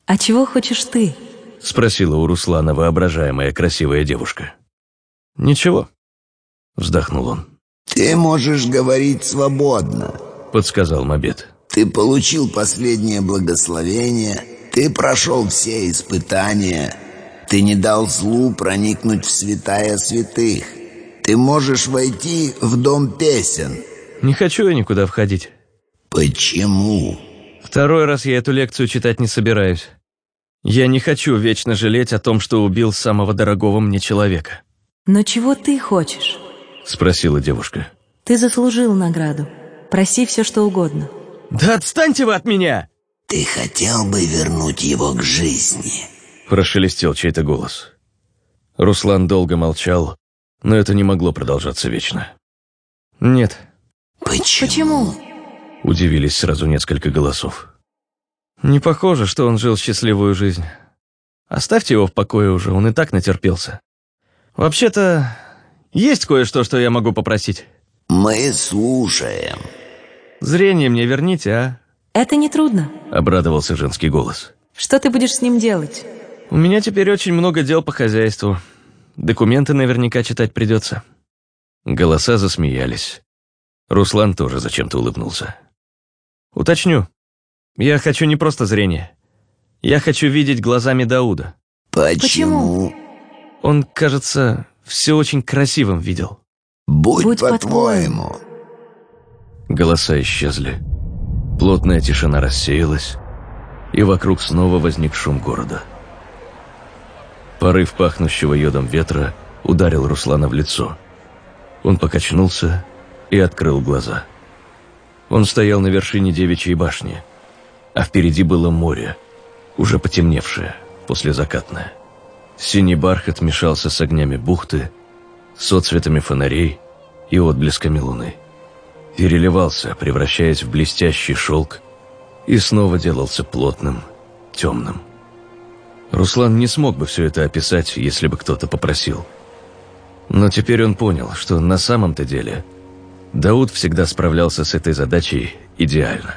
«А чего хочешь ты?» — спросила у Руслана воображаемая красивая девушка. «Ничего», — вздохнул он. «Ты можешь говорить свободно», — подсказал Мобед. «Ты получил последнее благословение, ты прошел все испытания, ты не дал злу проникнуть в святая святых, ты можешь войти в дом песен». «Не хочу я никуда входить». «Почему?» «Второй раз я эту лекцию читать не собираюсь. Я не хочу вечно жалеть о том, что убил самого дорогого мне человека». «Но чего ты хочешь?» — спросила девушка. «Ты заслужил награду. Проси все, что угодно». «Да отстаньте вы от меня!» «Ты хотел бы вернуть его к жизни?» Прошелестел чей-то голос. Руслан долго молчал, но это не могло продолжаться вечно. «Нет». «Почему?» «Почему?» Удивились сразу несколько голосов. «Не похоже, что он жил счастливую жизнь. Оставьте его в покое уже, он и так натерпелся. Вообще-то, есть кое-что, что я могу попросить». «Мы слушаем». «Зрение мне верните, а?» «Это нетрудно», — обрадовался женский голос. «Что ты будешь с ним делать?» «У меня теперь очень много дел по хозяйству. Документы наверняка читать придется». Голоса засмеялись. Руслан тоже зачем-то улыбнулся. «Уточню. Я хочу не просто зрение. Я хочу видеть глазами Дауда. Почему? Он, кажется, все очень красивым видел. Будь, Будь по-твоему. Голоса исчезли. Плотная тишина рассеялась, и вокруг снова возник шум города. Порыв пахнущего йодом ветра ударил Руслана в лицо. Он покачнулся и открыл глаза. Он стоял на вершине девичьей башни, а впереди было море, уже потемневшее, послезакатное. Синий бархат мешался с огнями бухты, с отцветами фонарей и отблесками луны. Переливался, превращаясь в блестящий шелк, и снова делался плотным, темным. Руслан не смог бы все это описать, если бы кто-то попросил. Но теперь он понял, что на самом-то деле Дауд всегда справлялся с этой задачей идеально.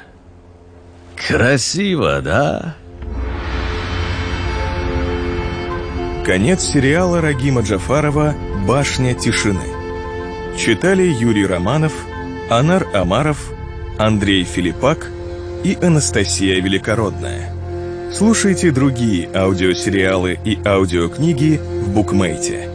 «Красиво, да?» Конец сериала Рагима Джафарова «Башня тишины». Читали Юрий Романов, Анар Амаров, Андрей Филиппак и Анастасия Великородная. Слушайте другие аудиосериалы и аудиокниги в букмейте.